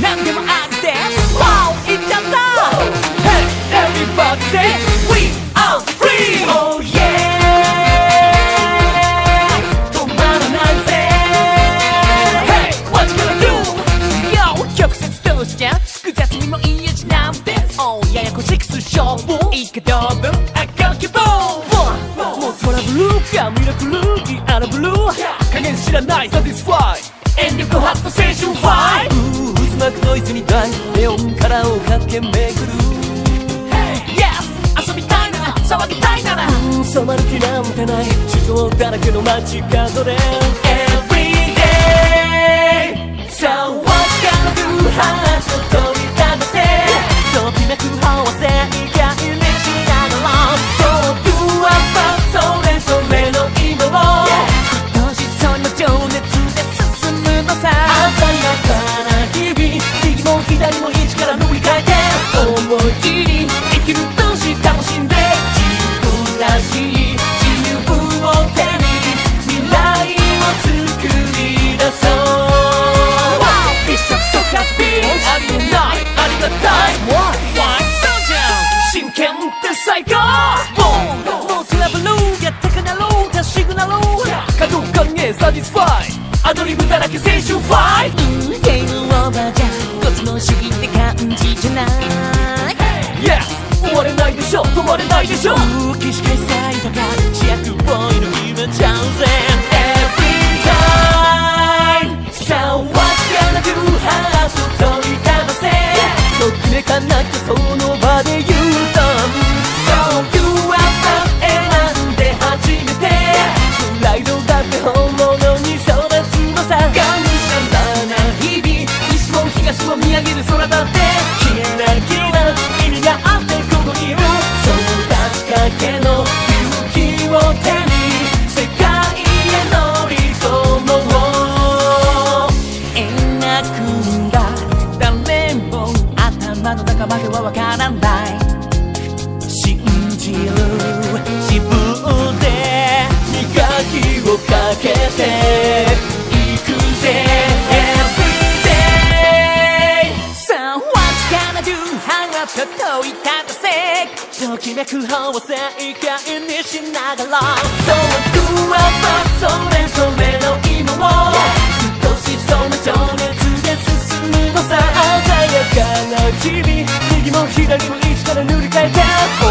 何でもありです Wow いっちゃった Hey everybody say We are free. Oh yeah. 止まらないぜ。Hey what you gonna do? Yo 曲折どうしちゃう複雑にもいいやじなんて。Oh ややこしくす勝負。いいかどう分あかんけどもうトラブルがミラクルにアラブル加減知らない。Satisfy 遠駆け巡る。Yes 遊びたいなら騒ぎたいなら。うん染まる気なんてない主張だらけの街角で Everyday. So what you gonna do ハート取り立たせ。ときめく合わせ意外にしながらそう Do a p それぞれの今を。愛しそうな情熱で進むのさ。鮮やかな日々。右も左も自由を手に未来を作り出そう一触即発ビートありえないありがたい Why? そうじゃん真剣って最高もうトラブルやってかなろうかシグナル角感へサティスファイアドリブだらけ青春ファイうんゲームオーバーじゃコツの主義って感じじゃない Yes 終われないでしょ止まれないでしょ起死回生とその場で言うたんちょっといただせ。ときめく方を正解にしながら。そのグラバーそれぞれの今も少しその情熱で進むのさ。やかな君。右も左も一から塗り替えて。